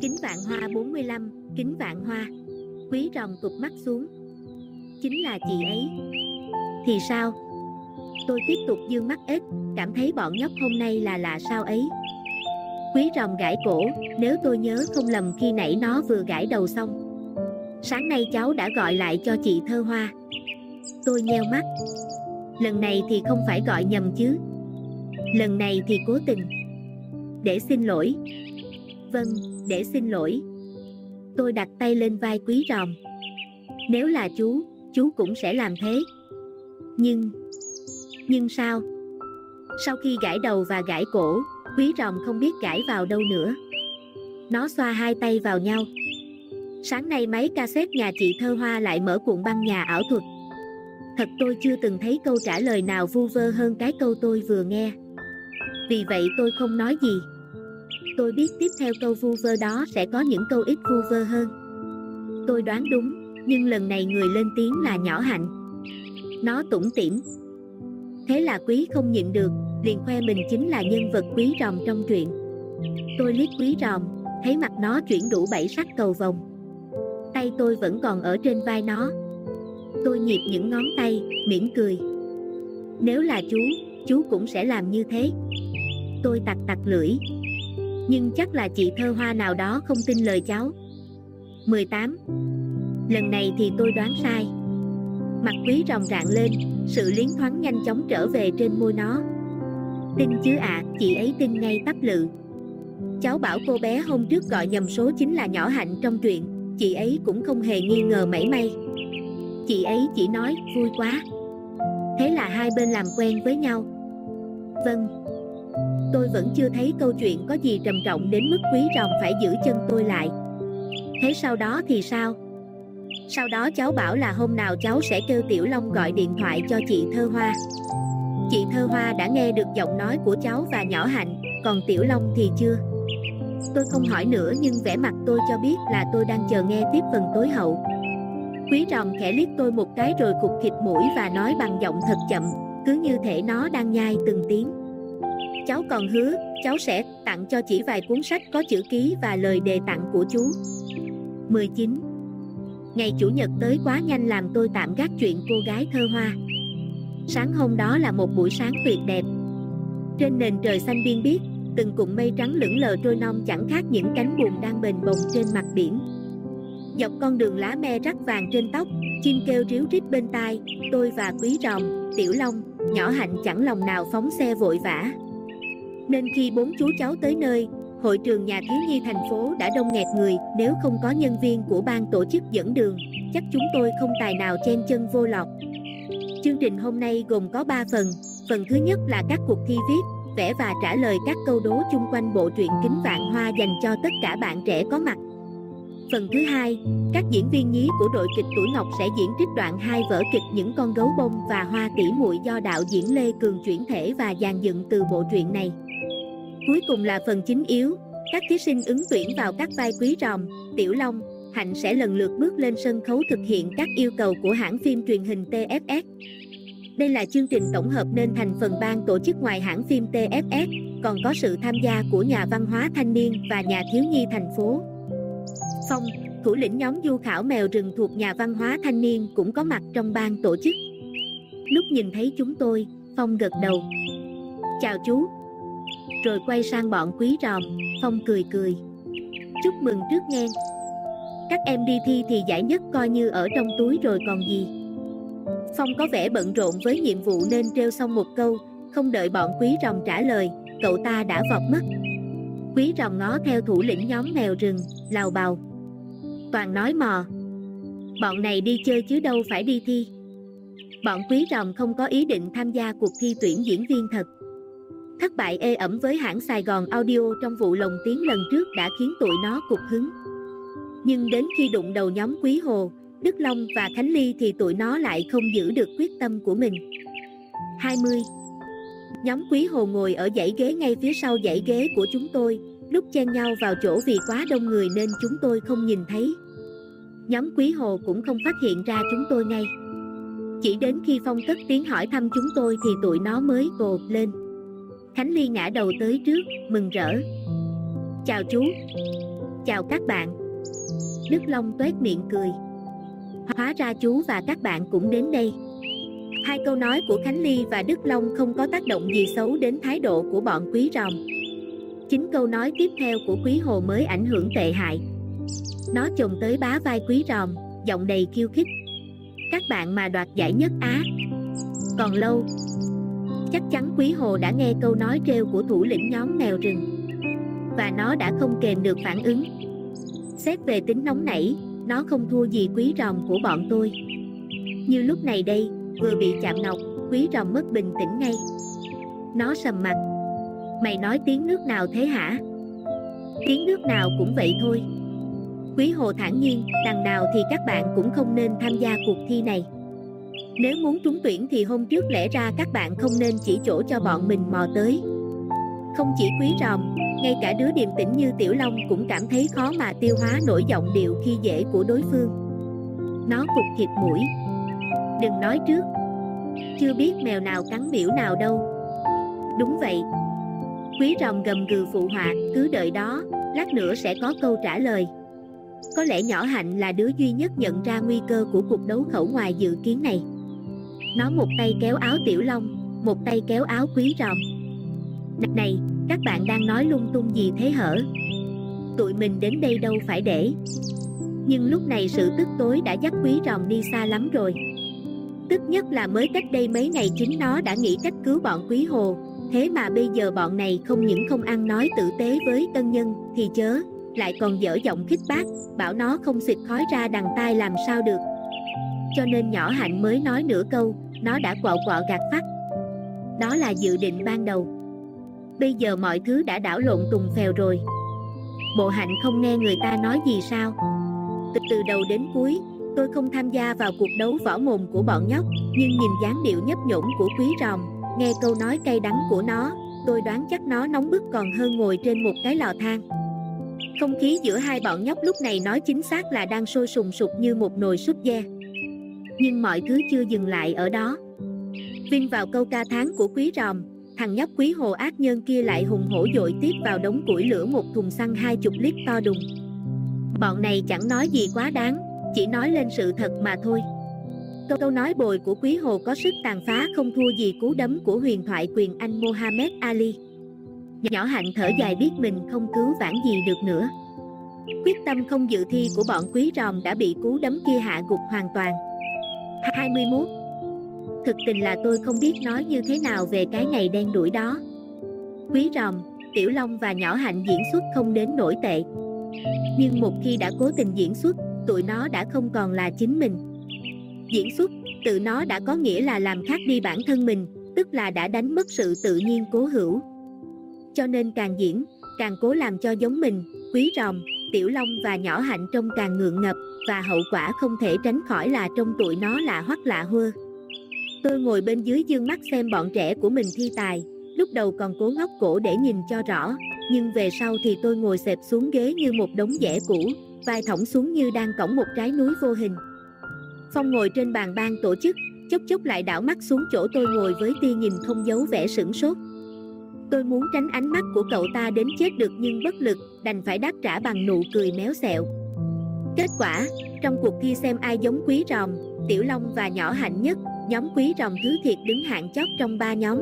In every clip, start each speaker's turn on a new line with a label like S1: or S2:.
S1: Kính vạn hoa 45, kính vạn hoa. Quý rồng cụp mắt xuống. Chính là chị ấy. Thì sao? Tôi tiếp tục dương mắt ít, cảm thấy bọn nhóc hôm nay là lạ sao ấy. Quý rồng gãi cổ, nếu tôi nhớ không lầm khi nãy nó vừa gãi đầu xong. Sáng nay cháu đã gọi lại cho chị Thơ Hoa. Tôi nheo mắt. Lần này thì không phải gọi nhầm chứ. Lần này thì cố tình. Để xin lỗi. Vâng, để xin lỗi. Tôi đặt tay lên vai quý ròm. Nếu là chú, chú cũng sẽ làm thế. Nhưng... Nhưng sao? Sau khi gãi đầu và gãi cổ, quý ròm không biết gãi vào đâu nữa. Nó xoa hai tay vào nhau. Sáng nay máy cassette nhà chị Thơ Hoa lại mở cuộn băng nhà ảo thuật. Thật tôi chưa từng thấy câu trả lời nào vu vơ hơn cái câu tôi vừa nghe. Vì vậy tôi không nói gì. Tôi biết tiếp theo câu vu vơ đó sẽ có những câu ít vu vơ hơn. Tôi đoán đúng, nhưng lần này người lên tiếng là nhỏ hạnh. Nó tủm tỉm. Thế là quý không nhịn được, liền khoe mình chính là nhân vật quý ròm trong truyện. Tôi liếc quý ròm, thấy mặt nó chuyển đủ bảy sắc cầu vòng. Tay tôi vẫn còn ở trên vai nó. Tôi nhịp những ngón tay, mỉm cười. Nếu là chú, chú cũng sẽ làm như thế. Tôi tặc tặc lưỡi. Nhưng chắc là chị thơ hoa nào đó không tin lời cháu. 18. Lần này thì tôi đoán sai. Mặt quý ròng rạng lên, sự liến thoáng nhanh chóng trở về trên môi nó. Tin chứ ạ, à, chị ấy tin ngay tắp lự. Cháu bảo cô bé hôm trước gọi nhầm số chính là nhỏ hạnh trong chuyện, chị ấy cũng không hề nghi ngờ mảy may. Chị ấy chỉ nói, vui quá. Thế là hai bên làm quen với nhau. Vâng. Tôi vẫn chưa thấy câu chuyện có gì trầm trọng đến mức quý ròm phải giữ chân tôi lại. Thế sau đó thì sao? Sau đó cháu bảo là hôm nào cháu sẽ kêu Tiểu Long gọi điện thoại cho chị Thơ Hoa. Chị Thơ Hoa đã nghe được giọng nói của cháu và nhỏ hạnh, còn Tiểu Long thì chưa. Tôi không hỏi nữa nhưng vẻ mặt tôi cho biết là tôi đang chờ nghe tiếp phần tối hậu. Quý ròm khẽ liếc tôi một cái rồi cục thịt mũi và nói bằng giọng thật chậm, cứ như thể nó đang nhai từng tiếng. Cháu còn hứa, cháu sẽ tặng cho chỉ vài cuốn sách có chữ ký và lời đề tặng của chú. 19. Ngày Chủ nhật tới quá nhanh làm tôi tạm gác chuyện cô gái thơ hoa. Sáng hôm đó là một buổi sáng tuyệt đẹp. Trên nền trời xanh biên biếc, từng cụm mây trắng lững lờ trôi non chẳng khác những cánh buồm đang bền bồng trên mặt biển. Dọc con đường lá me rắc vàng trên tóc, chim kêu ríu rít bên tai, tôi và quý ròm, tiểu long, nhỏ hạnh chẳng lòng nào phóng xe vội vã. Nên khi bốn chú cháu tới nơi, hội trường nhà thiếu nhi thành phố đã đông nghẹt người, nếu không có nhân viên của ban tổ chức dẫn đường, chắc chúng tôi không tài nào chen chân vô lọt. Chương trình hôm nay gồm có 3 phần, phần thứ nhất là các cuộc thi viết, vẽ và trả lời các câu đố chung quanh bộ truyện Kính Vạn Hoa dành cho tất cả bạn trẻ có mặt. Phần thứ hai, các diễn viên nhí của đội kịch Tuổi Ngọc sẽ diễn trích đoạn hai vở kịch Những con gấu bông và Hoa tỷ muội do đạo diễn Lê Cường chuyển thể và dàn dựng từ bộ truyện này. Cuối cùng là phần chính yếu, các thí sinh ứng tuyển vào các vai quý ròm, tiểu long, hạnh sẽ lần lượt bước lên sân khấu thực hiện các yêu cầu của hãng phim truyền hình TFS. Đây là chương trình tổng hợp nên thành phần ban tổ chức ngoài hãng phim TFS, còn có sự tham gia của nhà văn hóa thanh niên và nhà thiếu nhi thành phố. Phong, thủ lĩnh nhóm du khảo mèo rừng thuộc nhà văn hóa thanh niên cũng có mặt trong ban tổ chức. Lúc nhìn thấy chúng tôi, Phong gật đầu. Chào chú. Rồi quay sang bọn quý ròm, Phong cười cười. Chúc mừng trước nghe. Các em đi thi thì giải nhất coi như ở trong túi rồi còn gì. Phong có vẻ bận rộn với nhiệm vụ nên treo xong một câu, không đợi bọn quý rồng trả lời, cậu ta đã vọt mất. Quý rồng ngó theo thủ lĩnh nhóm mèo rừng, lào bào. Toàn nói mò. Bọn này đi chơi chứ đâu phải đi thi. Bọn quý rồng không có ý định tham gia cuộc thi tuyển diễn viên thật. Thất bại ê ẩm với hãng Sài Gòn Audio trong vụ lồng tiếng lần trước đã khiến tụi nó cục hứng. Nhưng đến khi đụng đầu nhóm Quý Hồ, Đức Long và Khánh Ly thì tụi nó lại không giữ được quyết tâm của mình. 20. Nhóm Quý Hồ ngồi ở dãy ghế ngay phía sau dãy ghế của chúng tôi, lúc chen nhau vào chỗ vì quá đông người nên chúng tôi không nhìn thấy. Nhóm Quý Hồ cũng không phát hiện ra chúng tôi ngay. Chỉ đến khi Phong cất tiếng hỏi thăm chúng tôi thì tụi nó mới gồ lên. Khánh Ly ngã đầu tới trước, mừng rỡ. Chào chú. Chào các bạn. Đức Long tuét miệng cười. Hóa ra chú và các bạn cũng đến đây. Hai câu nói của Khánh Ly và Đức Long không có tác động gì xấu đến thái độ của bọn quý ròm Chính câu nói tiếp theo của quý hồ mới ảnh hưởng tệ hại. Nó chồng tới bá vai quý ròm, giọng đầy khiêu khích. Các bạn mà đoạt giải nhất Á. Còn lâu Chắc chắn quý hồ đã nghe câu nói trêu của thủ lĩnh nhóm mèo rừng. Và nó đã không kềm được phản ứng. Xét về tính nóng nảy, nó không thua gì quý rồng của bọn tôi. Như lúc này đây, vừa bị chạm nọc, quý rồng mất bình tĩnh ngay. Nó sầm mặt. Mày nói tiếng nước nào thế hả? Tiếng nước nào cũng vậy thôi. Quý hồ thản nhiên, đằng nào thì các bạn cũng không nên tham gia cuộc thi này. Nếu muốn trúng tuyển thì hôm trước lẽ ra các bạn không nên chỉ chỗ cho bọn mình mò tới. Không chỉ quý ròm, ngay cả đứa điềm tĩnh như Tiểu Long cũng cảm thấy khó mà tiêu hóa nổi giọng điệu khi dễ của đối phương. Nó cục thịt mũi. Đừng nói trước. Chưa biết mèo nào cắn biểu nào đâu. Đúng vậy. Quý rồng gầm gừ phụ họa, cứ đợi đó, lát nữa sẽ có câu trả lời. Có lẽ nhỏ hạnh là đứa duy nhất nhận ra nguy cơ của cuộc đấu khẩu ngoài dự kiến này. Nó một tay kéo áo tiểu long, một tay kéo áo quý rồng. Này, các bạn đang nói lung tung gì thế hở? Tụi mình đến đây đâu phải để. Nhưng lúc này sự tức tối đã dắt quý rồng đi xa lắm rồi. Tức nhất là mới cách đây mấy ngày chính nó đã nghĩ cách cứu bọn quý hồ, Thế mà bây giờ bọn này không những không ăn nói tử tế với tân nhân thì chớ, lại còn dở giọng khích bác, bảo nó không xịt khói ra đằng tai làm sao được. Cho nên nhỏ hạnh mới nói nửa câu, nó đã quọ quọ gạt phát. Đó là dự định ban đầu. Bây giờ mọi thứ đã đảo lộn tùng phèo rồi. Bộ hạnh không nghe người ta nói gì sao? Từ từ đầu đến cuối, tôi không tham gia vào cuộc đấu võ mồm của bọn nhóc, nhưng nhìn dáng điệu nhấp nhổm của quý ròm, Nghe câu nói cay đắng của nó, tôi đoán chắc nó nóng bức còn hơn ngồi trên một cái lò than. Không khí giữa hai bọn nhóc lúc này nói chính xác là đang sôi sùng sục như một nồi súp dê. Nhưng mọi thứ chưa dừng lại ở đó. Vinh vào câu ca tháng của quý ròm, thằng nhóc quý hồ ác nhân kia lại hùng hổ dội tiếp vào đống củi lửa một thùng xăng hai chục lít to đùng. Bọn này chẳng nói gì quá đáng, chỉ nói lên sự thật mà thôi. Câu câu nói bồi của Quý Hồ có sức tàn phá không thua gì cú đấm của huyền thoại quyền Anh Mohammed Ali. Nhỏ hạnh thở dài biết mình không cứu vãn gì được nữa. Quyết tâm không dự thi của bọn Quý Ròm đã bị cú đấm kia hạ gục hoàn toàn. 21. Thực tình là tôi không biết nói như thế nào về cái ngày đen đuổi đó. Quý Ròm, Tiểu Long và Nhỏ Hạnh diễn xuất không đến nổi tệ. Nhưng một khi đã cố tình diễn xuất, tụi nó đã không còn là chính mình. Diễn xuất, tự nó đã có nghĩa là làm khác đi bản thân mình, tức là đã đánh mất sự tự nhiên cố hữu. Cho nên càng diễn, càng cố làm cho giống mình, quý ròm, tiểu long và nhỏ hạnh trông càng ngượng ngập, và hậu quả không thể tránh khỏi là trong tụi nó lạ hoắc lạ hưa. Tôi ngồi bên dưới dương mắt xem bọn trẻ của mình thi tài, lúc đầu còn cố ngóc cổ để nhìn cho rõ, nhưng về sau thì tôi ngồi xẹp xuống ghế như một đống dẻ cũ, vai thõng xuống như đang cõng một trái núi vô hình. Phong ngồi trên bàn ban tổ chức, chốc chốc lại đảo mắt xuống chỗ tôi ngồi với tia nhìn không giấu vẻ sửng sốt. Tôi muốn tránh ánh mắt của cậu ta đến chết được nhưng bất lực, đành phải đáp trả bằng nụ cười méo xẹo. Kết quả, trong cuộc thi xem ai giống quý ròm, Tiểu Long và nhỏ hạnh nhất, nhóm quý ròm thứ thiệt đứng hạng chót trong ba nhóm.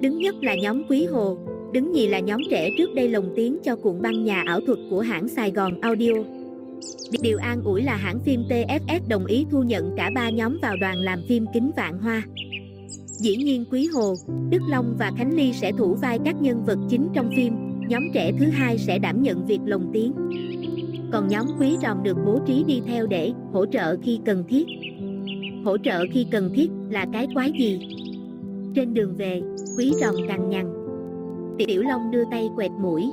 S1: Đứng nhất là nhóm quý hồ, đứng nhì là nhóm trẻ trước đây lồng tiếng cho cuộn băng nhà ảo thuật của hãng Sài Gòn Audio. Điều an ủi là hãng phim TFS đồng ý thu nhận cả ba nhóm vào đoàn làm phim Kính Vạn Hoa. Dĩ nhiên Quý Hồ, Đức Long và Khánh Ly sẽ thủ vai các nhân vật chính trong phim, nhóm trẻ thứ hai sẽ đảm nhận việc lồng tiếng. Còn nhóm Quý Ròm được bố trí đi theo để hỗ trợ khi cần thiết. Hỗ trợ khi cần thiết là cái quái gì? Trên đường về, Quý Ròm cằn nhằn. Tiểu Long đưa tay quẹt mũi.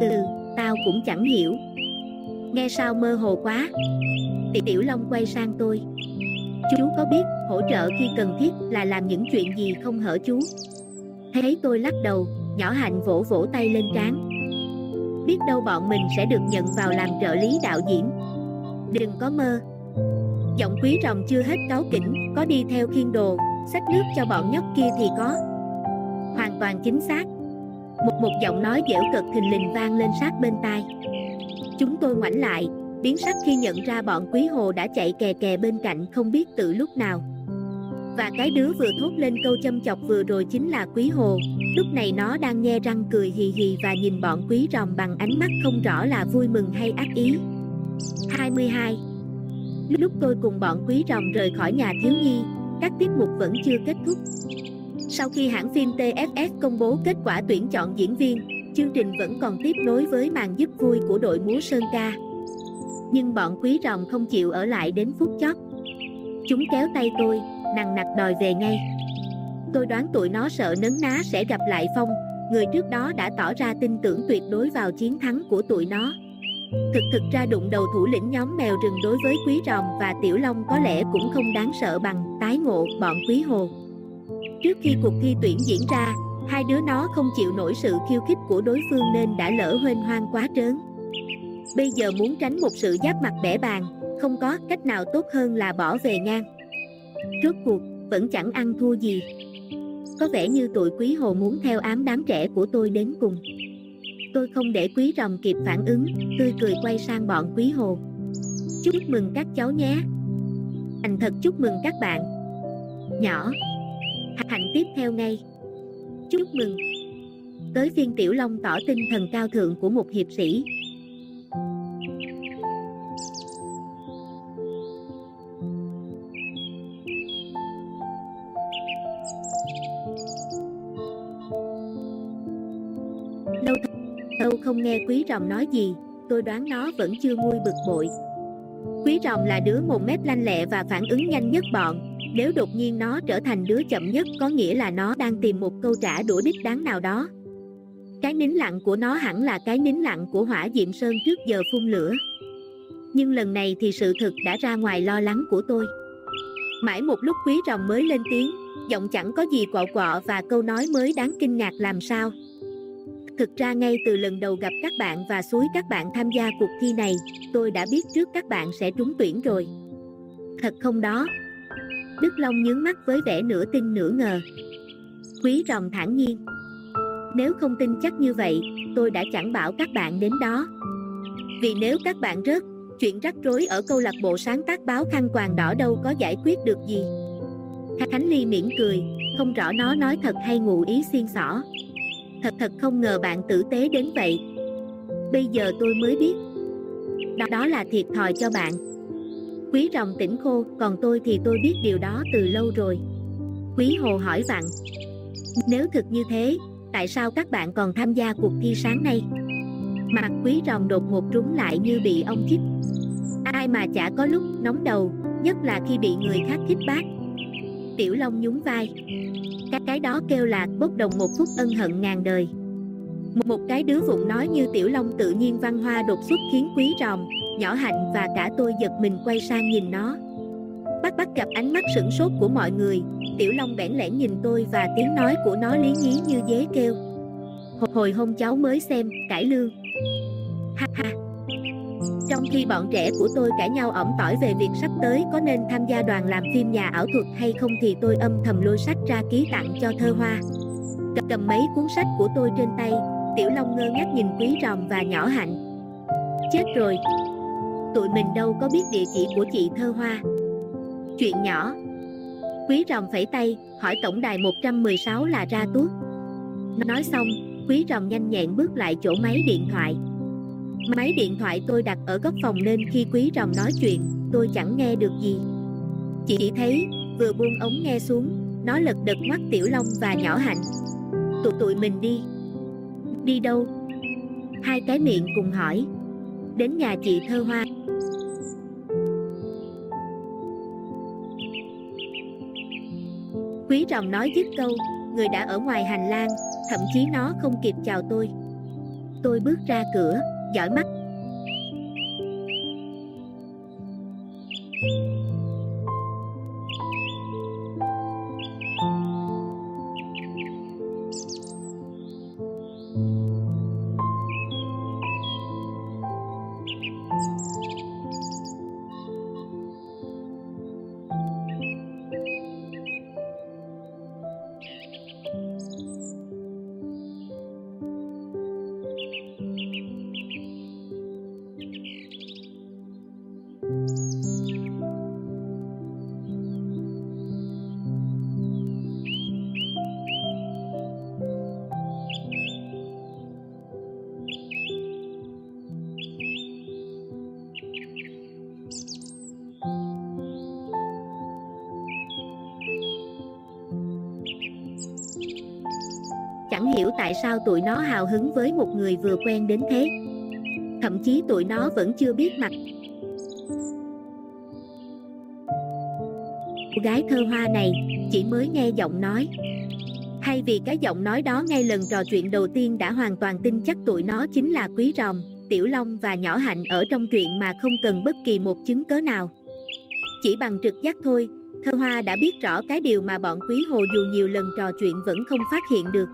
S1: Ừ, tao cũng chẳng hiểu, Nghe sao mơ hồ quá Tiểu Long quay sang tôi Chú có biết hỗ trợ khi cần thiết là làm những chuyện gì không hở chú. Thấy tôi lắc đầu Nhỏ hạnh vỗ vỗ tay lên trán. Biết đâu bọn mình sẽ được nhận vào làm trợ lý đạo diễn. Đừng có mơ. Giọng quý rồng chưa hết cáo kỉnh Có đi theo khiên đồ Xách nước cho bọn nhóc kia thì có. Hoàn toàn chính xác. Một một giọng nói dẻo cực thình lình vang lên sát bên tai. Chúng tôi ngoảnh lại, biến sắc khi nhận ra bọn quý hồ đã chạy kè kè bên cạnh không biết từ lúc nào. Và cái đứa vừa thốt lên câu châm chọc vừa rồi chính là quý hồ, lúc này nó đang nhe răng cười hì hì và nhìn bọn quý ròm bằng ánh mắt không rõ là vui mừng hay ác ý. 22. Lúc tôi cùng bọn quý ròm rời khỏi nhà thiếu nhi, các tiết mục vẫn chưa kết thúc. Sau khi hãng phim TFS công bố kết quả tuyển chọn diễn viên, chương trình vẫn còn tiếp nối với màn giúp vui của đội múa Sơn Ca. Nhưng bọn quý ròm không chịu ở lại đến phút chót. Chúng kéo tay tôi, nằng nặc đòi về ngay. Tôi đoán tụi nó sợ nấn ná sẽ gặp lại Phong, người trước đó đã tỏ ra tin tưởng tuyệt đối vào chiến thắng của tụi nó. Thực thực ra đụng đầu thủ lĩnh nhóm mèo rừng đối với Quý Ròm và Tiểu Long có lẽ cũng không đáng sợ bằng tái ngộ bọn Quý Hồ. Trước khi cuộc thi tuyển diễn ra, hai đứa nó không chịu nổi sự khiêu khích của đối phương nên đã lỡ huênh hoang quá trớn. Bây giờ muốn tránh một sự giáp mặt bẻ bàn, không có cách nào tốt hơn là bỏ về ngang. Rốt cuộc, vẫn chẳng ăn thua gì. Có vẻ như tụi quý hồ muốn theo ám đám trẻ của tôi đến cùng. Tôi không để quý rồng kịp phản ứng, tươi cười quay sang bọn quý hồ. Chúc mừng các cháu nhé. Thành thật chúc mừng các bạn. Nhỏ. Hạnh tiếp theo ngay. Chúc mừng. Tới phiên Tiểu Long tỏ tinh thần cao thượng của một hiệp sĩ, Âu không nghe quý rồng nói gì, tôi đoán nó vẫn chưa nguôi bực bội. Quý rồng là đứa một mép lanh lẹ và phản ứng nhanh nhất bọn, nếu đột nhiên nó trở thành đứa chậm nhất có nghĩa là nó đang tìm một câu trả đũa đích đáng nào đó. Cái nín lặng của nó hẳn là cái nín lặng của hỏa diệm sơn trước giờ phun lửa. Nhưng lần này thì sự thực đã ra ngoài lo lắng của tôi. Mãi một lúc quý rồng mới lên tiếng, giọng chẳng có gì quọ quọ và câu nói mới đáng kinh ngạc làm sao. Thực ra ngay từ lần đầu gặp các bạn và suối các bạn tham gia cuộc thi này, tôi đã biết trước các bạn sẽ trúng tuyển rồi. Thật không đó? Đức Long nhướng mắt với vẻ nửa tin nửa ngờ. Quý rồng thản nhiên. Nếu không tin chắc như vậy, tôi đã chẳng bảo các bạn đến đó. Vì nếu các bạn rớt, chuyện rắc rối ở câu lạc bộ sáng tác báo khăn quàng đỏ đâu có giải quyết được gì. Khánh Ly mỉm cười, không rõ nó nói thật hay ngụ ý xiên xỏ. Thật thật không ngờ bạn tử tế đến vậy. Bây giờ tôi mới biết. Đó, đó là thiệt thòi cho bạn. Quý rồng tỉnh khô Còn tôi thì tôi biết điều đó từ lâu rồi. Quý hồ hỏi vặn Nếu thực như thế Tại sao các bạn còn tham gia cuộc thi sáng nay? Mặt quý rồng đột ngột trúng lại như bị ông khích Ai mà chả có lúc nóng đầu Nhất là khi bị người khác khích bác. Tiểu Long nhún vai cái cái đó kêu là bốc đồng một phút ân hận ngàn đời. Một cái đứa vụng nói như tiểu long tự nhiên văn hoa đột xuất khiến quý ròm, nhỏ hạnh và cả tôi giật mình quay sang nhìn nó. Bắt bắt gặp ánh mắt sửng sốt của mọi người Tiểu long bẽn lẽn nhìn tôi và tiếng nói của nó lý nhí như dế kêu. Hồi hôm cháu mới xem, cải lương. Ha ha trong khi bọn trẻ của tôi cãi nhau ỏm tỏi về việc sắp tới có nên tham gia đoàn làm phim nhà ảo thuật hay không thì tôi âm thầm lôi sách ra ký tặng cho thơ hoa. Cầm mấy cuốn sách của tôi trên tay, Tiểu Long ngơ ngác nhìn quý ròm và nhỏ hạnh. Chết rồi! Tụi mình đâu có biết địa chỉ của chị thơ hoa. Chuyện nhỏ. Quý ròm phẩy tay, hỏi tổng đài 116 là ra tuốt. Nói xong, quý ròm nhanh nhẹn bước lại chỗ máy điện thoại. Máy điện thoại tôi đặt ở góc phòng nên khi quý rồng nói chuyện, tôi chẳng nghe được gì. Chỉ thấy, vừa buông ống nghe xuống, nó lật đật mắt Tiểu Long và nhỏ hạnh. Tụi tụi mình đi. Đi đâu? Hai cái miệng cùng hỏi. Đến nhà chị thơ hoa. Quý rồng nói dứt câu, người đã ở ngoài hành lang, thậm chí nó không kịp chào tôi. Tôi bước ra cửa, dõi mắt. Sao tụi nó hào hứng với một người vừa quen đến thế. Thậm chí tụi nó vẫn chưa biết mặt. Cô gái thơ hoa này chỉ mới nghe giọng nói. Hay vì cái giọng nói đó ngay lần trò chuyện đầu tiên đã hoàn toàn tin chắc tụi nó chính là Quý Ròm, Tiểu Long và Nhỏ Hạnh ở trong chuyện mà không cần bất kỳ một chứng cớ nào. Chỉ bằng trực giác thôi, Thơ Hoa đã biết rõ cái điều mà bọn Quý Hồ dù nhiều lần trò chuyện vẫn không phát hiện được.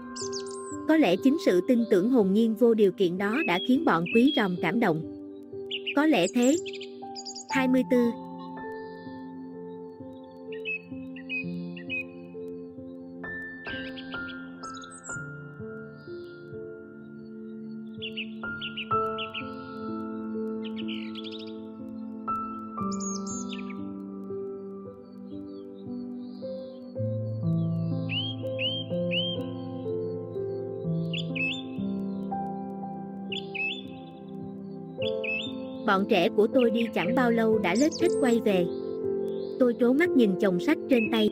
S1: Có lẽ chính sự tin tưởng hồn nhiên vô điều kiện đó đã khiến bọn Quý Ròm cảm động. Có lẽ thế. 24 Bọn trẻ của tôi đi chẳng bao lâu đã lết thích quay về. Tôi trố mắt nhìn chồng sách trên tay.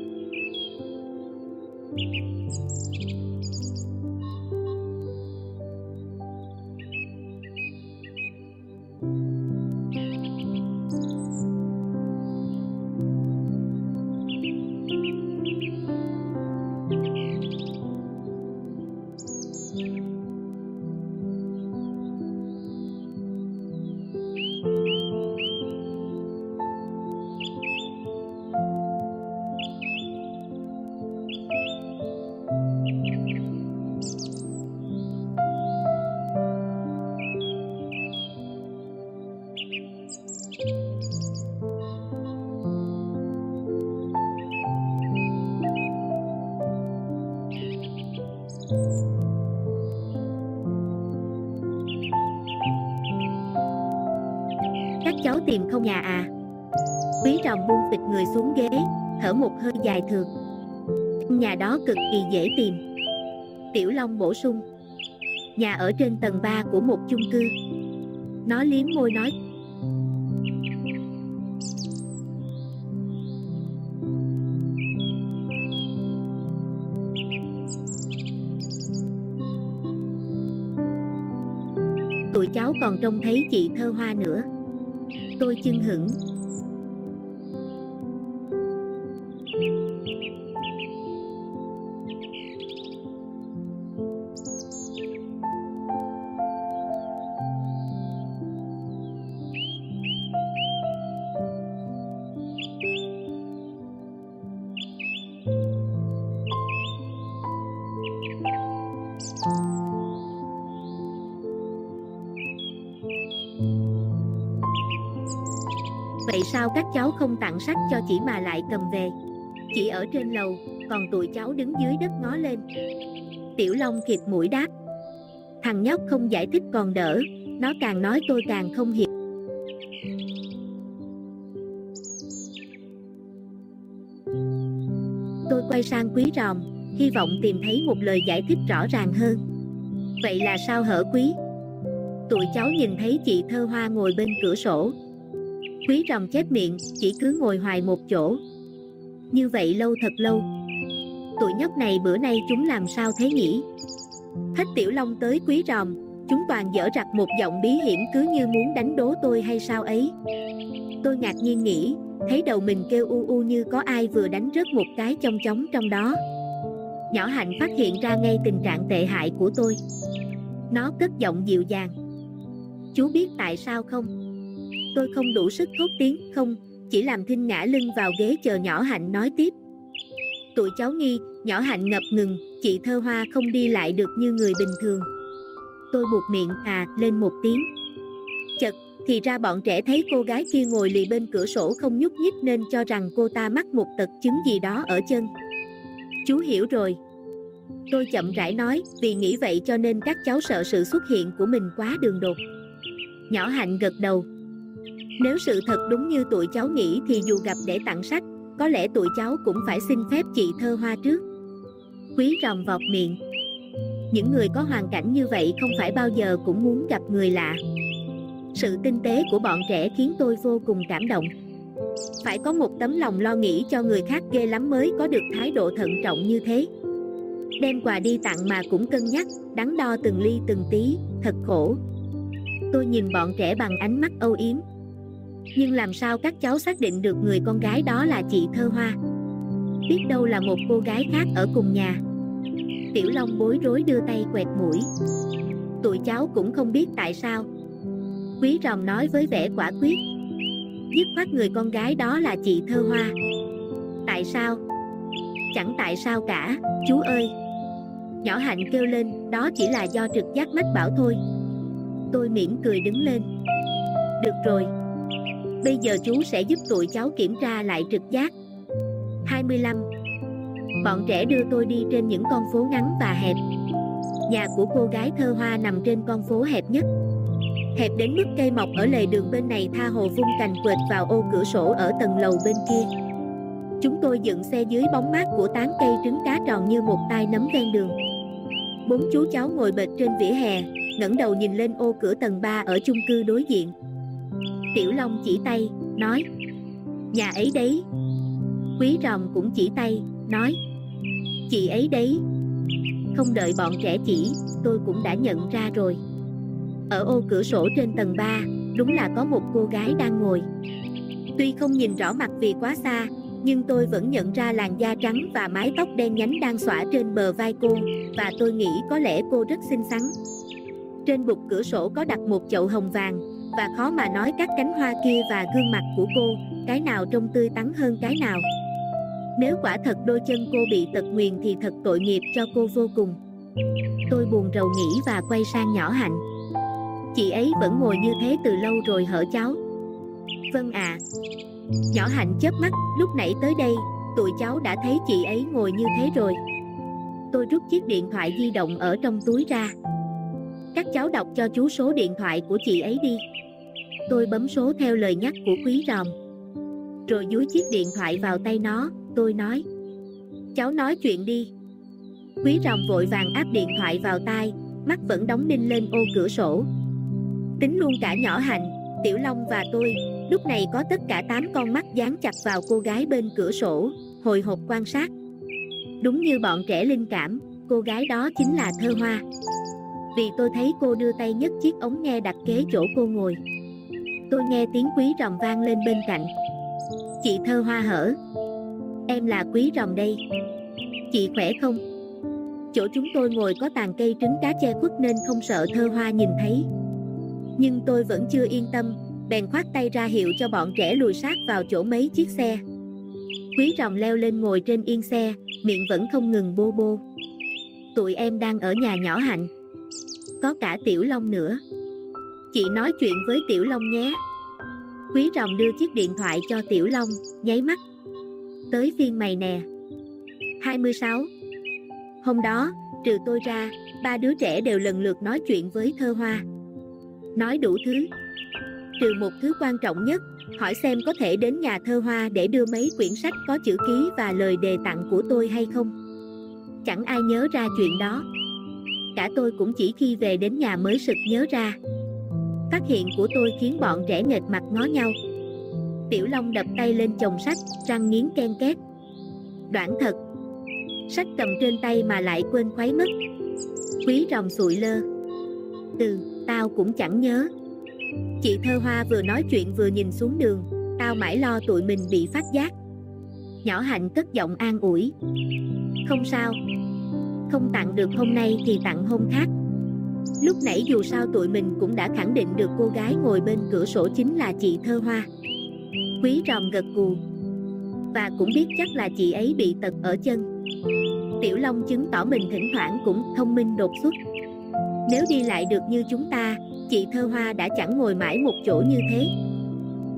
S1: Hơi Nhà đó cực kỳ dễ tìm. Tiểu Long bổ sung. Nhà ở trên tầng 3 của một chung cư. Nó liếm môi nói. Tụi cháu còn trông thấy chị thơ hoa nữa. Tôi chưng hửng. Không tặng sách cho chỉ mà lại cầm về? Chỉ ở trên lầu, còn tụi cháu đứng dưới đất ngó lên. Tiểu Long khịt mũi đáp. Thằng nhóc không giải thích còn đỡ, nó càng nói tôi càng không hiểu. Tôi quay sang quý ròm, hy vọng tìm thấy một lời giải thích rõ ràng hơn. Vậy là sao hở quý? Tụi cháu nhìn thấy chị thơ hoa ngồi bên cửa sổ, Quý rồng chép miệng, chỉ cứ ngồi hoài một chỗ. Như vậy lâu thật lâu. Tụi nhóc này bữa nay chúng làm sao thế nhỉ? Thách Tiểu Long tới quý ròm, chúng toàn dở rặt một giọng bí hiểm cứ như muốn đánh đố tôi hay sao ấy. Tôi ngạc nhiên nghĩ, thấy đầu mình kêu u u như có ai vừa đánh rớt một cái trong chóng trong đó. Nhỏ Hạnh phát hiện ra ngay tình trạng tệ hại của tôi. Nó cất giọng dịu dàng. Chú biết tại sao không? Tôi không đủ sức thốt tiếng, không, chỉ làm thinh ngã lưng vào ghế chờ nhỏ hạnh nói tiếp. Tụi cháu nghi, nhỏ hạnh ngập ngừng, chị thơ hoa không đi lại được như người bình thường. Tôi buộc miệng à lên một tiếng. Chật, thì ra bọn trẻ thấy cô gái kia ngồi lì bên cửa sổ không nhúc nhích nên cho rằng cô ta mắc một tật chứng gì đó ở chân. Chú hiểu rồi. Tôi chậm rãi nói, vì nghĩ vậy cho nên các cháu sợ sự xuất hiện của mình quá đường đột. Nhỏ hạnh gật đầu, nếu sự thật đúng như tụi cháu nghĩ thì dù gặp để tặng sách, có lẽ tụi cháu cũng phải xin phép chị thơ hoa trước. Quý ròng vọt miệng. Những người có hoàn cảnh như vậy không phải bao giờ cũng muốn gặp người lạ. Sự tinh tế của bọn trẻ khiến tôi vô cùng cảm động. Phải có một tấm lòng lo nghĩ cho người khác ghê lắm mới có được thái độ thận trọng như thế. Đem quà đi tặng mà cũng cân nhắc, đắn đo từng ly từng tí, thật khổ. Tôi nhìn bọn trẻ bằng ánh mắt âu yếm. Nhưng làm sao các cháu xác định được người con gái đó là chị Thơ Hoa? Biết đâu là một cô gái khác ở cùng nhà. Tiểu Long bối rối đưa tay quẹt mũi. Tụi cháu cũng không biết tại sao. Quý ròm nói với vẻ quả quyết. Dứt khoát người con gái đó là chị Thơ Hoa. Tại sao? Chẳng tại sao cả, chú ơi. Nhỏ Hạnh kêu lên, đó chỉ là do trực giác mách bảo thôi. Tôi mỉm cười đứng lên. Được rồi. Bây giờ chú sẽ giúp tụi cháu kiểm tra lại trực giác. 25 Bọn trẻ đưa tôi đi trên những con phố ngắn và hẹp. Nhà của cô gái thơ hoa nằm trên con phố hẹp nhất. Hẹp đến mức cây mọc ở lề đường bên này tha hồ vung cành quệt vào ô cửa sổ ở tầng lầu bên kia. Chúng tôi dựng xe dưới bóng mát của tán cây trứng cá tròn như một tai nấm ven đường. Bốn chú cháu ngồi bệt trên vỉa hè, ngẩng đầu nhìn lên ô cửa tầng 3 ở chung cư đối diện. Tiểu Long chỉ tay, nói Nhà ấy đấy. Quý ròm cũng chỉ tay, nói Chị ấy đấy. Không đợi bọn trẻ chỉ, tôi cũng đã nhận ra rồi. Ở ô cửa sổ trên tầng 3, đúng là có một cô gái đang ngồi. Tuy không nhìn rõ mặt vì quá xa nhưng tôi vẫn nhận ra làn da trắng và mái tóc đen nhánh đang xõa trên bờ vai cô, và tôi nghĩ có lẽ cô rất xinh xắn. Trên bục cửa sổ có đặt một chậu hồng vàng, và khó mà nói các cánh hoa kia và gương mặt của cô, cái nào trông tươi tắn hơn cái nào. Nếu quả thật đôi chân cô bị tật nguyền thì thật tội nghiệp cho cô vô cùng. Tôi buồn rầu nghĩ và quay sang nhỏ hạnh. Chị ấy vẫn ngồi như thế từ lâu rồi hở cháu. Vâng ạ. À. Nhỏ hạnh chớp mắt, lúc nãy tới đây, tụi cháu đã thấy chị ấy ngồi như thế rồi. Tôi rút chiếc điện thoại di động ở trong túi ra. Các cháu đọc cho chú số điện thoại của chị ấy đi. Tôi bấm số theo lời nhắc của quý ròm. Rồi dúi chiếc điện thoại vào tay nó, tôi nói. Cháu nói chuyện đi. Quý ròm vội vàng áp điện thoại vào tai, mắt vẫn đóng đinh lên ô cửa sổ. Tính luôn cả nhỏ hạnh, Tiểu Long và tôi, lúc này có tất cả 8 con mắt dán chặt vào cô gái bên cửa sổ, hồi hộp quan sát. Đúng như bọn trẻ linh cảm, cô gái đó chính là Thơ Hoa. Vì tôi thấy cô đưa tay nhấc chiếc ống nghe đặt kế chỗ cô ngồi. Tôi nghe tiếng quý rồng vang lên bên cạnh. Chị Thơ Hoa hở. Em là quý rồng đây. Chị khỏe không? Chỗ chúng tôi ngồi có tàn cây trứng cá che khuất nên không sợ Thơ Hoa nhìn thấy. Nhưng tôi vẫn chưa yên tâm, bèn khoát tay ra hiệu cho bọn trẻ lùi sát vào chỗ mấy chiếc xe. Quý rồng leo lên ngồi trên yên xe, miệng vẫn không ngừng bô bô. Tụi em đang ở nhà nhỏ hạnh. Có cả Tiểu Long nữa. Chị nói chuyện với Tiểu Long nhé. Quý rồng đưa chiếc điện thoại cho Tiểu Long, nháy mắt. Tới phiên mày nè. 26 Hôm đó, trừ tôi ra, ba đứa trẻ đều lần lượt nói chuyện với thơ hoa nói đủ thứ. Trừ một thứ quan trọng nhất, hỏi xem có thể đến nhà thơ hoa để đưa mấy quyển sách có chữ ký và lời đề tặng của tôi hay không. Chẳng ai nhớ ra chuyện đó. Cả tôi cũng chỉ khi về đến nhà mới sực nhớ ra. Phát hiện của tôi khiến bọn trẻ nghệt mặt ngó nhau. Tiểu Long đập tay lên chồng sách, răng nghiến ken két. Đoạn thật. Sách cầm trên tay mà lại quên khuấy mất. Quý rồng sụi lơ. Từ Tao cũng chẳng nhớ Chị Thơ Hoa vừa nói chuyện vừa nhìn xuống đường Tao mãi lo tụi mình bị phát giác Nhỏ Hạnh cất giọng an ủi Không sao Không tặng được hôm nay thì tặng hôm khác Lúc nãy dù sao tụi mình cũng đã khẳng định được cô gái ngồi bên cửa sổ chính là chị Thơ Hoa Quý ròm gật gù Và cũng biết chắc là chị ấy bị tật ở chân Tiểu Long chứng tỏ mình thỉnh thoảng cũng thông minh đột xuất nếu đi lại được như chúng ta, chị Thơ Hoa đã chẳng ngồi mãi một chỗ như thế.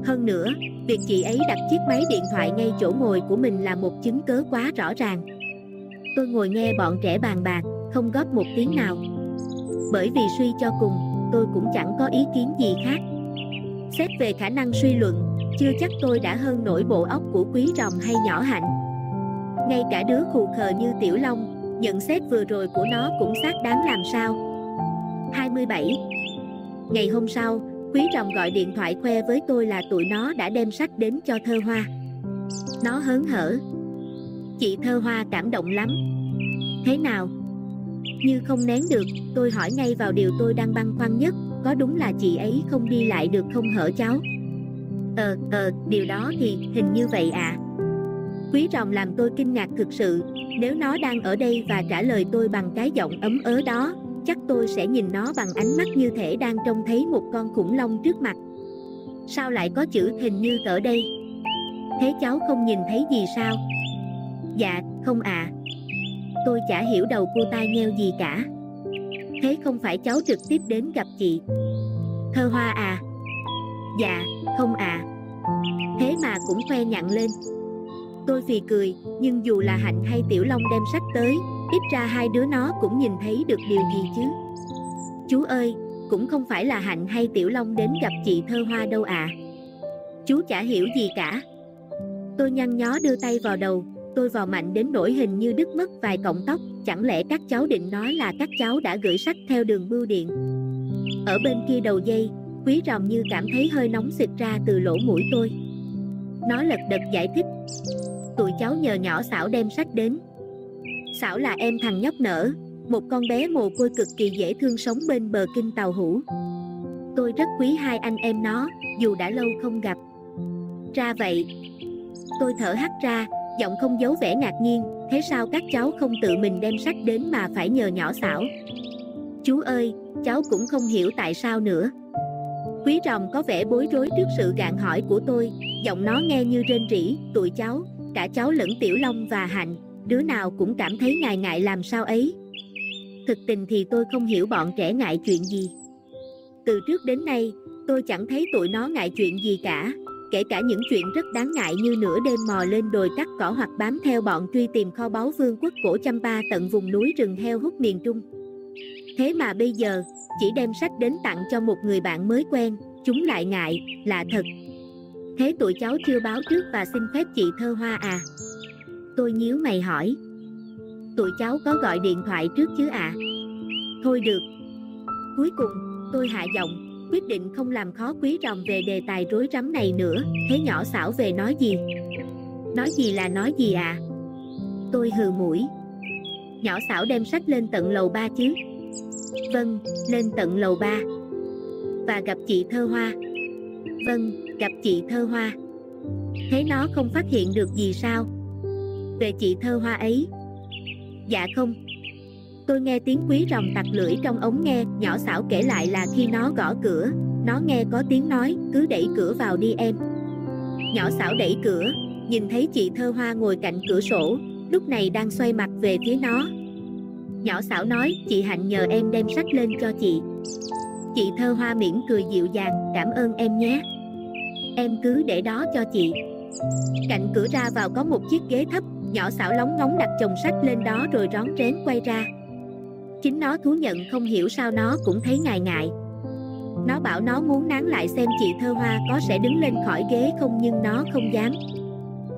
S1: Hơn nữa, việc chị ấy đặt chiếc máy điện thoại ngay chỗ ngồi của mình là một chứng cớ quá rõ ràng. Tôi ngồi nghe bọn trẻ bàn bạc, không góp một tiếng nào. Bởi vì suy cho cùng, tôi cũng chẳng có ý kiến gì khác. Xét về khả năng suy luận, chưa chắc tôi đã hơn nổi bộ óc của quý ròm hay nhỏ hạnh. Ngay cả đứa khù khờ như Tiểu Long, nhận xét vừa rồi của nó cũng xác đáng làm sao. 27 Ngày hôm sau, Quý ròm gọi điện thoại khoe với tôi là tụi nó đã đem sách đến cho Thơ Hoa Nó hớn hở Chị Thơ Hoa cảm động lắm Thế nào? Như không nén được, tôi hỏi ngay vào điều tôi đang băn khoăn nhất, có đúng là chị ấy không đi lại được không hở cháu? Ờ, ờ, điều đó thì hình như vậy ạ. À. Quý rồng làm tôi kinh ngạc thực sự, nếu nó đang ở đây và trả lời tôi bằng cái giọng ấm ớ đó, chắc tôi sẽ nhìn nó bằng ánh mắt như thể đang trông thấy một con khủng long trước mặt. Sao lại có chữ hình như ở đây? Thế cháu không nhìn thấy gì sao? Dạ, không ạ. À. Tôi chả hiểu đầu cua tai nheo gì cả. Thế không phải cháu trực tiếp đến gặp chị? Thơ hoa à? Dạ, không. À. Thế mà cũng khoe nhặn lên. Tôi phì cười, nhưng dù là Hạnh hay Tiểu Long đem sách tới, ít ra hai đứa nó cũng nhìn thấy được điều gì chứ. Chú ơi, cũng không phải là Hạnh hay Tiểu Long đến gặp chị Thơ Hoa đâu à. Chú chả hiểu gì cả. Tôi nhăn nhó đưa tay vào đầu, tôi vào mạnh đến nỗi hình như đứt mất vài cọng tóc, chẳng lẽ các cháu định nói là các cháu đã gửi sách theo đường bưu điện. Ở bên kia đầu dây, quý ròm như cảm thấy hơi nóng xịt ra từ lỗ mũi tôi. Nó lật đật giải thích. Tụi cháu nhờ nhỏ xảo đem sách đến. Xảo là em thằng nhóc nở, một con bé mồ côi cực kỳ dễ thương sống bên bờ kinh tàu hủ. Tôi rất quý hai anh em nó, dù đã lâu không gặp. Ra vậy. Tôi thở hắt ra, giọng không giấu vẻ ngạc nhiên, thế sao các cháu không tự mình đem sách đến mà phải nhờ nhỏ xảo? Chú ơi, cháu cũng không hiểu tại sao nữa. Quý ròm có vẻ bối rối trước sự gạn hỏi của tôi, giọng nó nghe như rên rỉ, tụi cháu, cả cháu lẫn Tiểu Long và Hạnh, đứa nào cũng cảm thấy ngại ngại làm sao ấy. Thực tình thì tôi không hiểu bọn trẻ ngại chuyện gì. Từ trước đến nay, tôi chẳng thấy tụi nó ngại chuyện gì cả, kể cả những chuyện rất đáng ngại như nửa đêm mò lên đồi cắt cỏ hoặc bám theo bọn truy tìm kho báu vương quốc cổ Champa tận vùng núi rừng heo hút miền Trung. Thế mà bây giờ, chỉ đem sách đến tặng cho một người bạn mới quen, chúng lại ngại, là thật. Thế tụi cháu chưa báo trước và xin phép chị thơ hoa à? Tôi nhíu mày hỏi. Tụi cháu có gọi điện thoại trước chứ ạ? À? Thôi được. Cuối cùng, tôi hạ giọng, quyết định không làm khó quý ròng về đề tài rối rắm này nữa. Thế nhỏ xảo về nói gì? Nói gì là nói gì à? Tôi hừ mũi. Nhỏ xảo đem sách lên tận lầu ba chứ? Vâng, lên tận lầu ba. Và gặp chị Thơ Hoa. Vâng, gặp chị Thơ Hoa. Thế nó không phát hiện được gì sao? Về chị Thơ Hoa ấy, Dạ không Tôi nghe tiếng quý rồng tặc lưỡi trong ống nghe, Nhỏ xảo kể lại là khi nó gõ cửa. Nó nghe có tiếng nói, Cứ đẩy cửa vào đi em. Nhỏ xảo đẩy cửa, Nhìn thấy chị thơ hoa ngồi cạnh cửa sổ, Lúc này đang xoay mặt về phía nó. Nhỏ xảo nói, Chị Hạnh nhờ em đem sách lên cho chị. Chị thơ hoa miễn cười dịu dàng, Cảm ơn em nhé. Em cứ để đó cho chị. Cạnh cửa ra vào có một chiếc ghế thấp, Nhỏ xảo lóng ngóng đặt chồng sách lên đó rồi rón rén quay ra. Chính nó thú nhận không hiểu sao nó cũng thấy ngại ngại. Nó bảo nó muốn nán lại xem chị thơ hoa có sẽ đứng lên khỏi ghế không nhưng nó không dám.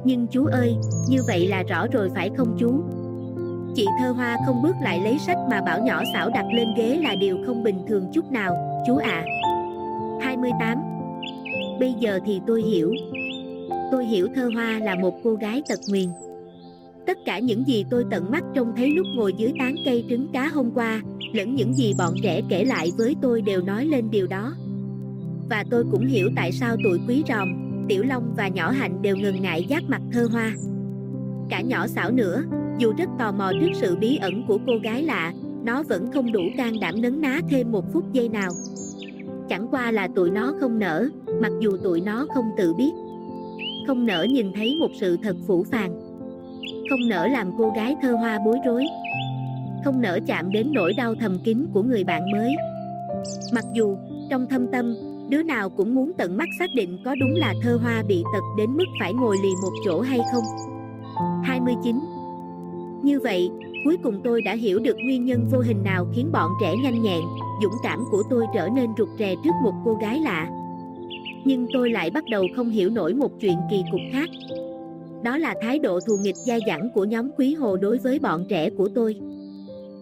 S1: Nhưng chú ơi, như vậy là rõ rồi phải không chú? Chị thơ hoa không bước lại lấy sách mà bảo nhỏ xảo đặt lên ghế là điều không bình thường chút nào, chú ạ. À. 28 Bây giờ thì tôi hiểu. Tôi hiểu thơ hoa là một cô gái tật nguyền. Tất cả những gì tôi tận mắt trông thấy lúc ngồi dưới tán cây trứng cá hôm qua, lẫn những gì bọn trẻ kể lại với tôi đều nói lên điều đó. Và tôi cũng hiểu tại sao tụi quý ròm, Tiểu Long và nhỏ Hạnh đều ngần ngại giác mặt thơ hoa. Cả nhỏ xảo nữa, dù rất tò mò trước sự bí ẩn của cô gái lạ, nó vẫn không đủ can đảm nấn ná thêm một phút giây nào. Chẳng qua là tụi nó không nở, mặc dù tụi nó không tự biết. Không nở nhìn thấy một sự thật phủ phàng không nỡ làm cô gái thơ hoa bối rối, không nỡ chạm đến nỗi đau thầm kín của người bạn mới. Mặc dù, trong thâm tâm, đứa nào cũng muốn tận mắt xác định có đúng là thơ hoa bị tật đến mức phải ngồi lì một chỗ hay không. 29 như vậy, cuối cùng tôi đã hiểu được nguyên nhân vô hình nào khiến bọn trẻ nhanh nhẹn, dũng cảm của tôi trở nên rụt rè trước một cô gái lạ. Nhưng tôi lại bắt đầu không hiểu nổi một chuyện kỳ cục khác đó là thái độ thù nghịch dai dẳng của nhóm quý hồ đối với bọn trẻ của tôi.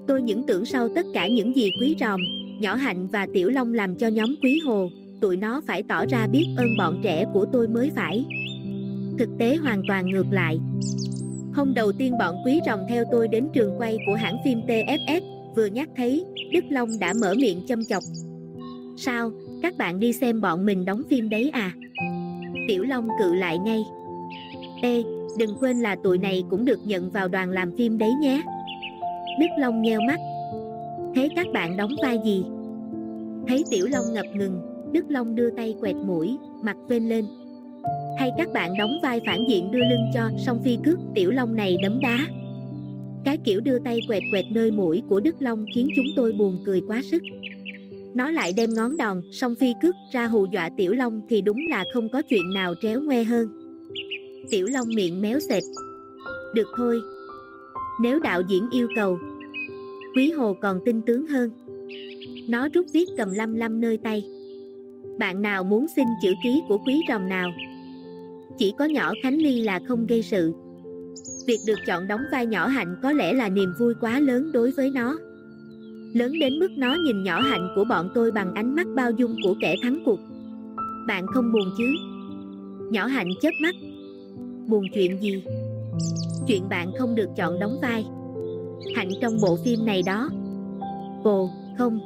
S1: Tôi những tưởng sau tất cả những gì quý ròm, nhỏ hạnh và tiểu long làm cho nhóm quý hồ, tụi nó phải tỏ ra biết ơn bọn trẻ của tôi mới phải. Thực tế hoàn toàn ngược lại. Hôm đầu tiên bọn quý rồng theo tôi đến trường quay của hãng phim tff vừa nhắc thấy, Đức Long đã mở miệng châm chọc. Sao, các bạn đi xem bọn mình đóng phim đấy à? Tiểu Long cự lại ngay. Ê, đừng quên là tụi này cũng được nhận vào đoàn làm phim đấy nhé. Đức Long nheo mắt. Thế các bạn đóng vai gì? Thấy Tiểu Long ngập ngừng, Đức Long đưa tay quẹt mũi, mặt vên lên. Hay các bạn đóng vai phản diện đưa lưng cho song phi cước Tiểu Long này đấm đá. Cái kiểu đưa tay quẹt quẹt nơi mũi của Đức Long khiến chúng tôi buồn cười quá sức. Nó lại đem ngón đòn, song phi cước ra hù dọa Tiểu Long thì đúng là không có chuyện nào tréo ngoe hơn. Tiểu Long miệng méo sệt. Được thôi. Nếu đạo diễn yêu cầu, Quý Hồ còn tinh tướng hơn. Nó rút viết cầm lăm lăm nơi tay. Bạn nào muốn xin chữ ký của quý rồng nào? Chỉ có nhỏ Khánh Ly là không gây sự. Việc được chọn đóng vai nhỏ hạnh có lẽ là niềm vui quá lớn đối với nó. Lớn đến mức nó nhìn nhỏ hạnh của bọn tôi bằng ánh mắt bao dung của kẻ thắng cuộc. Bạn không buồn chứ? Nhỏ hạnh chớp mắt. Buồn chuyện gì? Chuyện bạn không được chọn đóng vai. Hạnh trong bộ phim này đó. Ồ, không.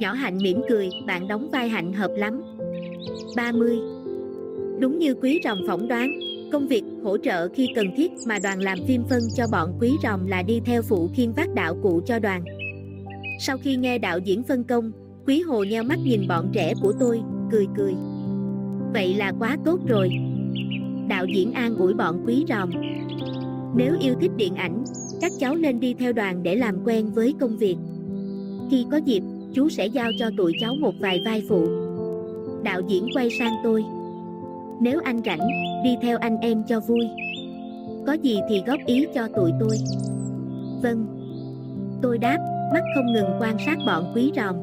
S1: Nhỏ Hạnh mỉm cười, bạn đóng vai Hạnh hợp lắm. 30. Đúng như quý rồng phỏng đoán, công việc hỗ trợ khi cần thiết mà đoàn làm phim phân cho bọn quý rồng là đi theo phụ khiên vác đạo cụ cho đoàn. Sau khi nghe đạo diễn phân công, quý hồ nheo mắt nhìn bọn trẻ của tôi, cười cười. Vậy là quá tốt rồi. Đạo diễn an ủi bọn quý ròm. Nếu yêu thích điện ảnh, các cháu nên đi theo đoàn để làm quen với công việc. Khi có dịp, chú sẽ giao cho tụi cháu một vài vai phụ. Đạo diễn quay sang tôi. Nếu anh rảnh, đi theo anh em cho vui. Có gì thì góp ý cho tụi tôi. Vâng. Tôi đáp, mắt không ngừng quan sát bọn quý ròm.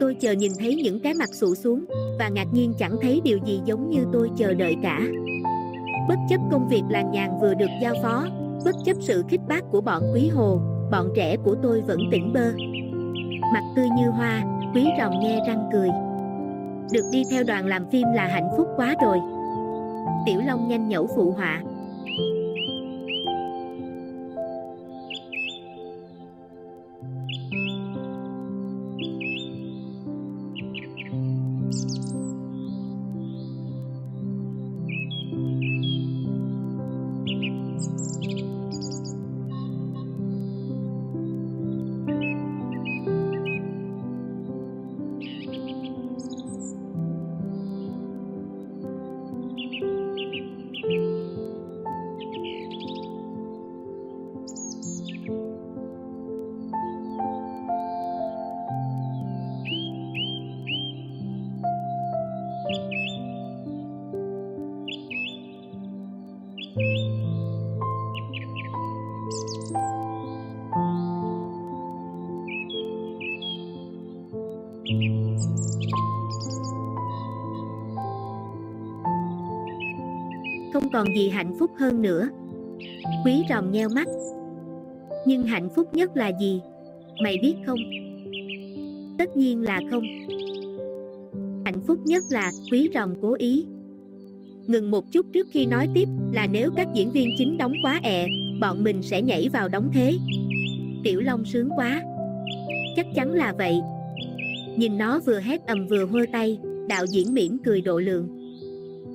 S1: Tôi chờ nhìn thấy những cái mặt sụ xuống, và ngạc nhiên chẳng thấy điều gì giống như tôi chờ đợi cả. Bất chấp công việc làng nhàn vừa được giao phó, bất chấp sự khích bác của bọn quý hồ, bọn trẻ của tôi vẫn tỉnh bơ mặt tươi như hoa, quý rồng nghe răng cười. Được đi theo đoàn làm phim là hạnh phúc quá rồi. Tiểu Long nhanh nhẩu phụ họa. Không còn gì hạnh phúc hơn nữa Quý ròm nheo mắt Nhưng hạnh phúc nhất là gì? Mày biết không? Tất nhiên là không Hạnh phúc nhất là quý ròm cố ý Ngừng một chút trước khi nói tiếp là nếu các diễn viên chính đóng quá ẹ, bọn mình sẽ nhảy vào đóng thế. Tiểu Long sướng quá. Chắc chắn là vậy. Nhìn nó vừa hét ầm vừa hơ tay, đạo diễn mỉm cười độ lượng.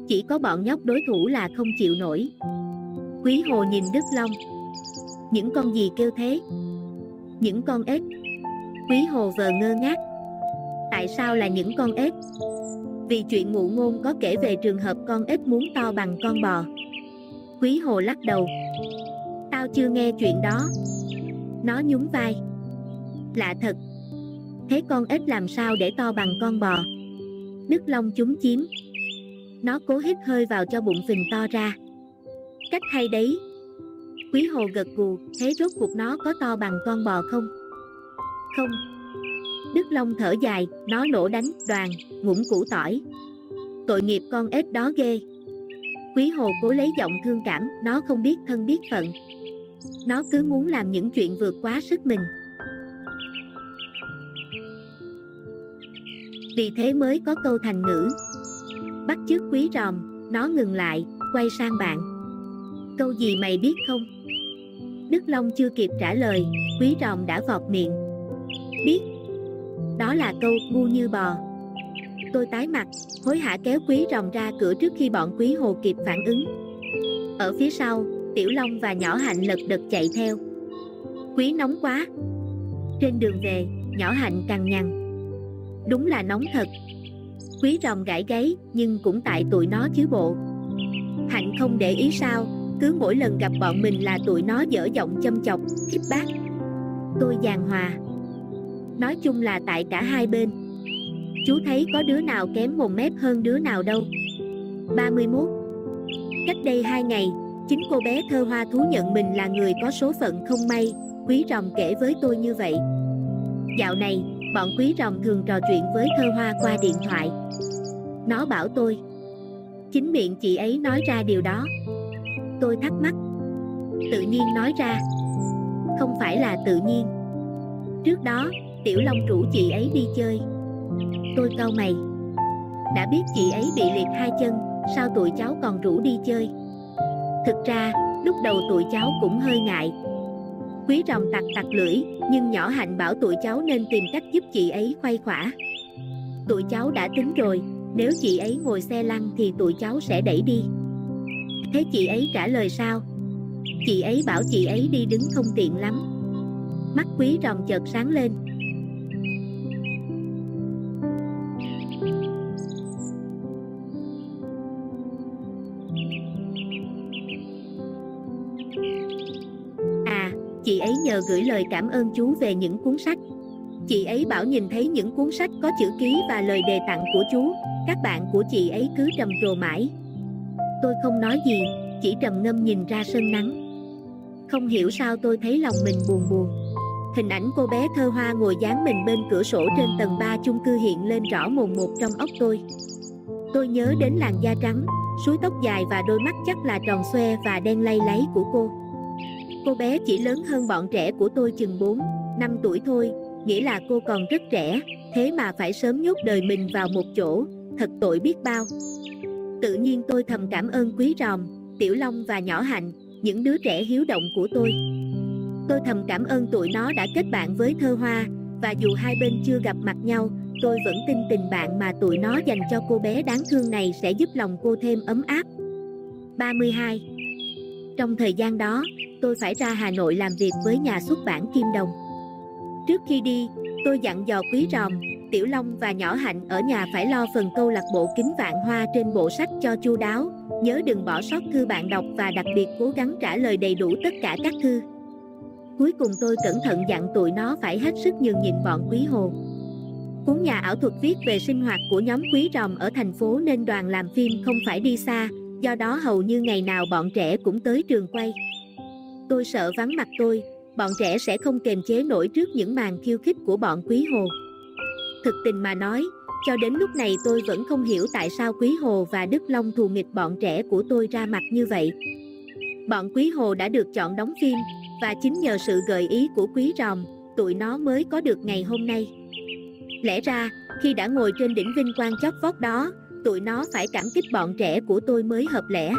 S1: Chỉ có bọn nhóc đối thủ là không chịu nổi. Quý Hồ nhìn Đức Long. Những con gì kêu thế? Những con ếch. Quý Hồ vờ ngơ ngác. Tại sao là những con ếch? Vì chuyện ngụ ngôn có kể về trường hợp con ếch muốn to bằng con bò. Quý Hồ lắc đầu. Tao chưa nghe chuyện đó. Nó nhún vai. Lạ thật. Thế con ếch làm sao để to bằng con bò? Đức Long chúng chiếm. Nó cố hít hơi vào cho bụng phình to ra. Cách hay đấy. Quý Hồ gật gù, thế rốt cuộc nó có to bằng con bò không? Không, Đức Long thở dài, nó nổ đánh, đoàn, ngủng củ tỏi. Tội nghiệp con ếch đó ghê. Quý Hồ cố lấy giọng thương cảm, nó không biết thân biết phận. Nó cứ muốn làm những chuyện vượt quá sức mình. Vì thế mới có câu thành ngữ. Bắt chước quý ròm, nó ngừng lại, quay sang bạn. Câu gì mày biết không? Đức Long chưa kịp trả lời, quý ròm đã vọt miệng. Biết. Đó là câu ngu như bò. Tôi tái mặt, hối hả kéo quý rồng ra cửa trước khi bọn quý hồ kịp phản ứng. Ở phía sau, Tiểu Long và Nhỏ Hạnh lật đật chạy theo. Quý nóng quá. Trên đường về, Nhỏ Hạnh cằn nhằn. Đúng là nóng thật. Quý rồng gãi gáy, nhưng cũng tại tụi nó chứ bộ. Hạnh không để ý sao, cứ mỗi lần gặp bọn mình là tụi nó dở giọng châm chọc, khích bác. Tôi giàn hòa. Nói chung là tại cả hai bên. Chú thấy có đứa nào kém một mép hơn đứa nào đâu. 31 Cách đây hai ngày, chính cô bé thơ hoa thú nhận mình là người có số phận không may, quý rồng kể với tôi như vậy. Dạo này, bọn quý rồng thường trò chuyện với thơ hoa qua điện thoại. Nó bảo tôi, chính miệng chị ấy nói ra điều đó. Tôi thắc mắc, tự nhiên nói ra, không phải là tự nhiên. Trước đó, Tiểu Long rủ chị ấy đi chơi. Tôi cau mày, đã biết chị ấy bị liệt hai chân, sao tụi cháu còn rủ đi chơi? Thực ra, lúc đầu tụi cháu cũng hơi ngại. Quý rồng tặc tặc lưỡi, nhưng nhỏ hạnh bảo tụi cháu nên tìm cách giúp chị ấy khuây khỏa. Tụi cháu đã tính rồi, nếu chị ấy ngồi xe lăn thì tụi cháu sẽ đẩy đi. Thế chị ấy trả lời sao? Chị ấy bảo chị ấy đi đứng không tiện lắm. Mắt quý rồng chợt sáng lên, nhờ gửi lời cảm ơn chú về những cuốn sách. Chị ấy bảo nhìn thấy những cuốn sách có chữ ký và lời đề tặng của chú, các bạn của chị ấy cứ trầm trồ mãi. Tôi không nói gì, chỉ trầm ngâm nhìn ra sân nắng. Không hiểu sao tôi thấy lòng mình buồn buồn. Hình ảnh cô bé thơ hoa ngồi dán mình bên cửa sổ trên tầng 3 chung cư hiện lên rõ mồn một trong óc tôi. Tôi nhớ đến làn da trắng, suối tóc dài và đôi mắt chắc là tròn xoe và đen lay láy của cô. Cô bé chỉ lớn hơn bọn trẻ của tôi chừng 4, 5 tuổi thôi, nghĩa là cô còn rất trẻ, thế mà phải sớm nhốt đời mình vào một chỗ, thật tội biết bao. Tự nhiên tôi thầm cảm ơn Quý Ròm, Tiểu Long và Nhỏ Hạnh, những đứa trẻ hiếu động của tôi. Tôi thầm cảm ơn tụi nó đã kết bạn với Thơ Hoa, và dù hai bên chưa gặp mặt nhau, tôi vẫn tin tình bạn mà tụi nó dành cho cô bé đáng thương này sẽ giúp lòng cô thêm ấm áp. 32 trong thời gian đó, tôi phải ra Hà Nội làm việc với nhà xuất bản Kim Đồng. Trước khi đi, tôi dặn dò Quý Ròm, Tiểu Long và Nhỏ Hạnh ở nhà phải lo phần câu lạc bộ kính vạn hoa trên bộ sách cho chu đáo, nhớ đừng bỏ sót thư bạn đọc và đặc biệt cố gắng trả lời đầy đủ tất cả các thư. Cuối cùng tôi cẩn thận dặn tụi nó phải hết sức nhường nhịn bọn Quý Hồ. Cuốn nhà ảo thuật viết về sinh hoạt của nhóm Quý Ròm ở thành phố nên đoàn làm phim không phải đi xa, do đó hầu như ngày nào bọn trẻ cũng tới trường quay. Tôi sợ vắng mặt tôi, bọn trẻ sẽ không kềm chế nổi trước những màn khiêu khích của bọn Quý Hồ. Thực tình mà nói, cho đến lúc này tôi vẫn không hiểu tại sao Quý Hồ và Đức Long thù nghịch bọn trẻ của tôi ra mặt như vậy. Bọn Quý Hồ đã được chọn đóng phim, và chính nhờ sự gợi ý của Quý Ròm, tụi nó mới có được ngày hôm nay. Lẽ ra, khi đã ngồi trên đỉnh vinh quang chót vót đó, tụi nó phải cảm kích bọn trẻ của tôi mới hợp lẽ.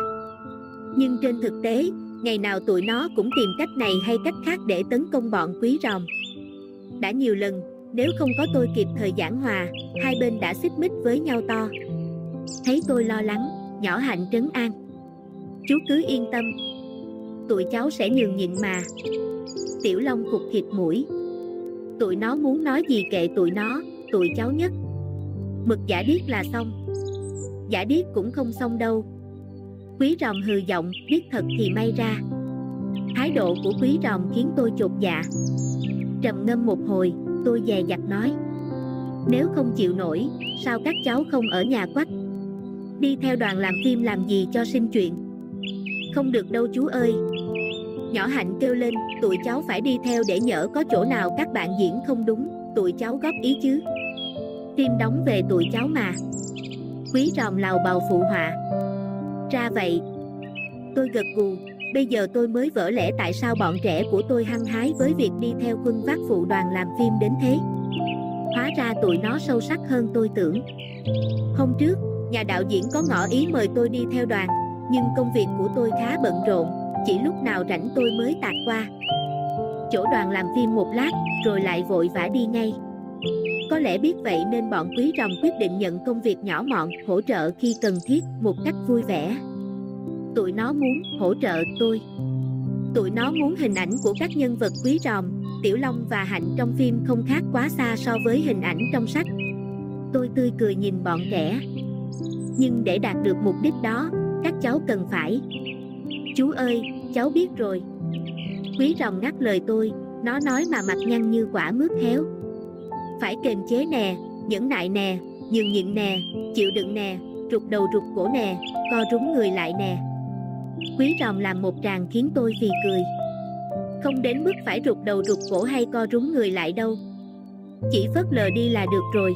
S1: Nhưng trên thực tế, ngày nào tụi nó cũng tìm cách này hay cách khác để tấn công bọn quý ròm. Đã nhiều lần, nếu không có tôi kịp thời giảng hòa, hai bên đã xích mích với nhau to. Thấy tôi lo lắng, nhỏ hạnh trấn an. Chú cứ yên tâm, tụi cháu sẽ nhường nhịn mà. Tiểu Long cục thịt mũi. Tụi nó muốn nói gì kệ tụi nó, tụi cháu nhất. Mực giả điếc là xong giả điếc cũng không xong đâu. Quý ròm hừ giọng, biết thật thì may ra. Thái độ của quý ròm khiến tôi chột dạ. Trầm ngâm một hồi, tôi dè dặt nói. Nếu không chịu nổi, sao các cháu không ở nhà quách? Đi theo đoàn làm phim làm gì cho xin chuyện? Không được đâu chú ơi. Nhỏ hạnh kêu lên, tụi cháu phải đi theo để nhỡ có chỗ nào các bạn diễn không đúng, tụi cháu góp ý chứ. Phim đóng về tụi cháu mà. Quý ròm lào bào phụ họa Ra vậy Tôi gật gù Bây giờ tôi mới vỡ lẽ tại sao bọn trẻ của tôi hăng hái với việc đi theo quân vác phụ đoàn làm phim đến thế Hóa ra tụi nó sâu sắc hơn tôi tưởng Hôm trước, nhà đạo diễn có ngỏ ý mời tôi đi theo đoàn Nhưng công việc của tôi khá bận rộn chỉ lúc nào rảnh tôi mới tạt qua. Chỗ đoàn làm phim một lát, rồi lại vội vã đi ngay. Có lẽ biết vậy nên bọn quý rồng quyết định nhận công việc nhỏ mọn, hỗ trợ khi cần thiết, một cách vui vẻ. Tụi nó muốn hỗ trợ tôi. Tụi nó muốn hình ảnh của các nhân vật quý rồng, Tiểu Long và Hạnh trong phim không khác quá xa so với hình ảnh trong sách. Tôi tươi cười nhìn bọn trẻ. Nhưng để đạt được mục đích đó, các cháu cần phải. Chú ơi, cháu biết rồi. Quý rồng ngắt lời tôi, nó nói mà mặt nhăn như quả mướp héo. Phải kềm chế nè, nhẫn nại nè, nhường nhịn nè, chịu đựng nè, rụt đầu rụt cổ nè, co rúm người lại nè. Quý ròm làm một tràng khiến tôi phì cười. Không đến mức phải rụt đầu rụt cổ hay co rúm người lại đâu. Chỉ phớt lờ đi là được rồi,